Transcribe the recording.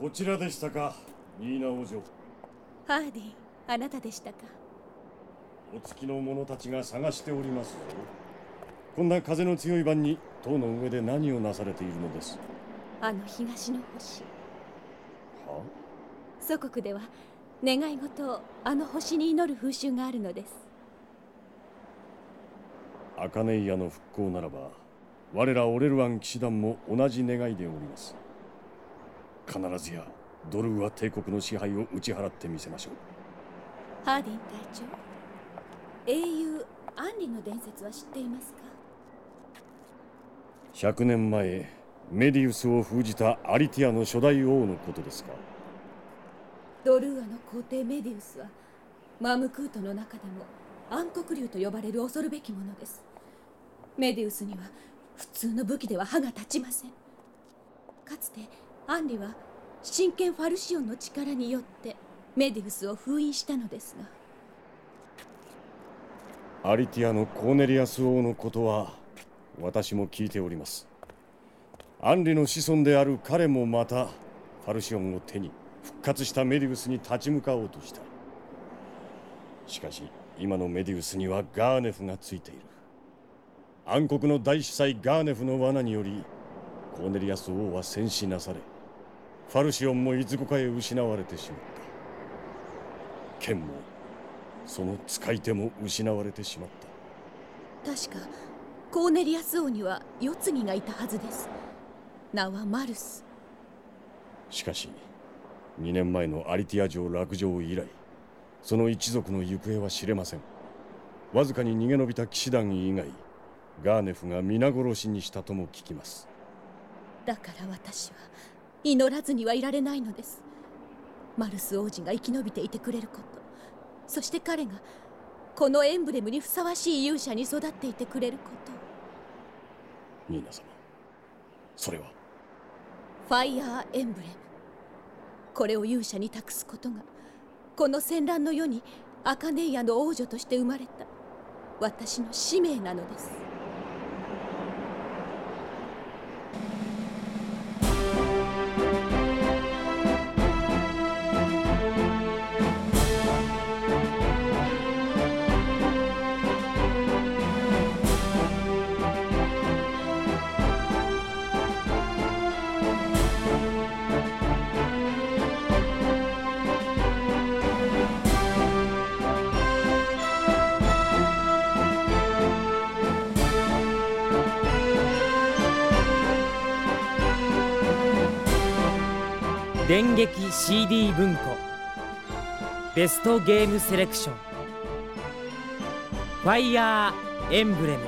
こちらでしたかニーナ王女。ハーディあなたでしたか？お月の者たちが探しておりますぞ。こんな風の強い晩に塔の上で何をなされているのです？あの東の星。は祖国では願い事をあの星に祈る風習があるのです。アカネイアの復興ならば我らオレルワン騎士団も同じ願いでおります必ずやドルーア帝国の支配を打ち払ってみせましょう。ハーディン隊長英雄アンリの伝説は知っていますか？100年前メディウスを封じたアリティアの初代王のことですか？ドルーアの皇帝メディウスはマムクートの中でも暗黒竜と呼ばれる恐るべきものです。メディウスには普通の武器では歯が立ちません。かつてアンリは真剣ファルシオンの力によってメディウスを封印したのですが。アリティアのコーネリアス王のことは私も聞いております。アンリの子孫である彼もまたファルシオンを手に復活したメディウスに立ち向かおうとした。しかし今のメディウスにはガーネフがついている。暗黒の大司祭ガーネフの罠によりコーネリアス王は戦死なされファルシオンもいつこかへ失われてしまった。剣もその使い手も失われてしまった。確かコーネリアス王には世継ぎがいたはずです。名はマルス。しかし2年前のアリティア城落城以来その一族の行方は知れません。わずかに逃げ延びた騎士団以外ガーネフが皆殺しにしたとも聞きます。だから私は祈らずにはいられないのです。マルス王子が生き延びていてくれること。そして彼がこのエンブレムにふさわしい勇者に育っていてくれること。ニーナ様それは？ファイヤーエンブレム。これを勇者に託すことがこの戦乱の世にアカネイアの王女として生まれた私の使命なのです電撃 CD 文庫。ベストゲームセレクション。ファイヤーエンブレム。